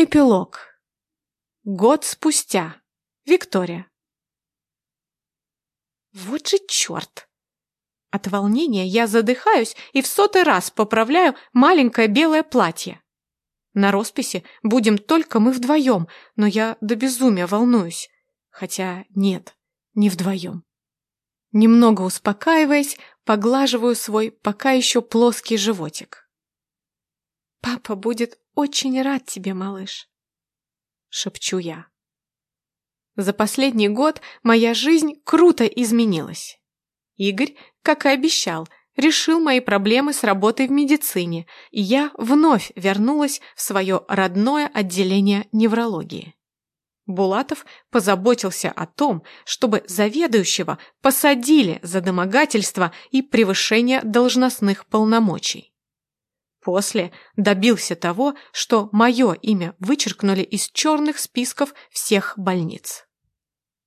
Эпилог. Год спустя. Виктория. Вот же черт! От волнения я задыхаюсь и в сотый раз поправляю маленькое белое платье. На росписи будем только мы вдвоем, но я до безумия волнуюсь. Хотя нет, не вдвоем. Немного успокаиваясь, поглаживаю свой пока еще плоский животик. «Папа будет очень рад тебе, малыш», — шепчу я. За последний год моя жизнь круто изменилась. Игорь, как и обещал, решил мои проблемы с работой в медицине, и я вновь вернулась в свое родное отделение неврологии. Булатов позаботился о том, чтобы заведующего посадили за домогательство и превышение должностных полномочий. После добился того, что мое имя вычеркнули из черных списков всех больниц.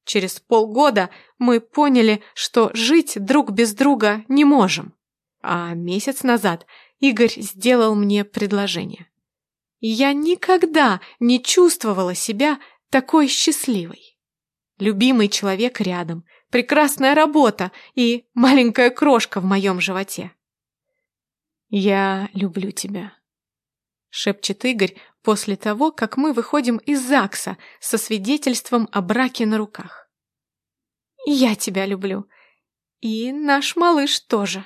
Через полгода мы поняли, что жить друг без друга не можем. А месяц назад Игорь сделал мне предложение. я никогда не чувствовала себя такой счастливой. Любимый человек рядом, прекрасная работа и маленькая крошка в моем животе. «Я люблю тебя», — шепчет Игорь после того, как мы выходим из ЗАГСа со свидетельством о браке на руках. «Я тебя люблю. И наш малыш тоже».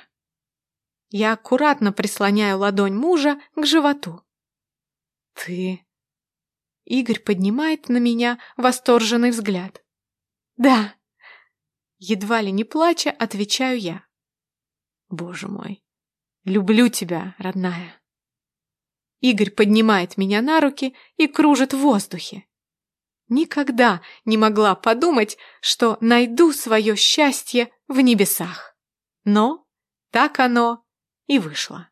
Я аккуратно прислоняю ладонь мужа к животу. «Ты...» Игорь поднимает на меня восторженный взгляд. «Да». Едва ли не плача, отвечаю я. «Боже мой, Люблю тебя, родная. Игорь поднимает меня на руки и кружит в воздухе. Никогда не могла подумать, что найду свое счастье в небесах. Но так оно и вышло.